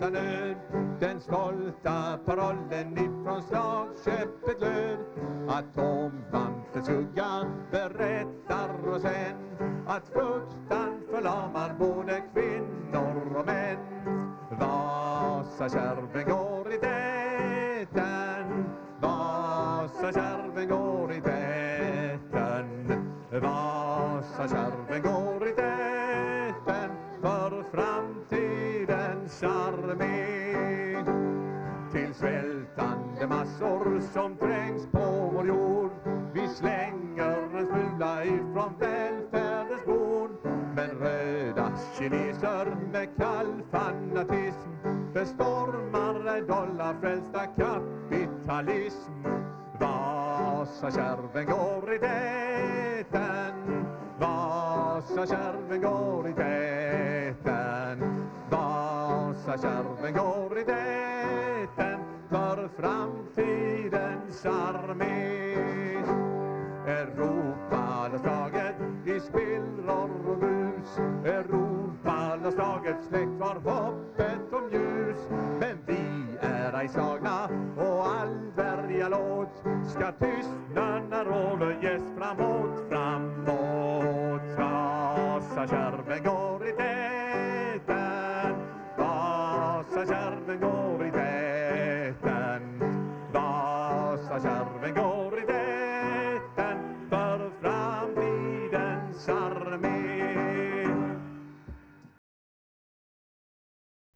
Den stolta parollen ifrån slagköpet löd att skugga berättar och sen att fruktan förlamar både kvinnor och män. Vasakärven går i täten, Vasakärven går i täten, Vasakärven går i täten framtidens till svältande massor som trängs på vår jord. Vi slänger en smula ifrån välfärdens bord. Men röda kineser med kall fanatism bestormar dollarfrälsta kapitalism. Vasakärven går i täten, Vasakärven går i täten, Kärven går i täten för framtidens armé. Europalandslaget i spillror och mus. Europalandslaget släckt var hoppet om ljus. Men vi är ej slagna och all låt ska tystna när order ges framåt, framåt Vasakärven går i täten. skärven går i täten. Vasasjärven går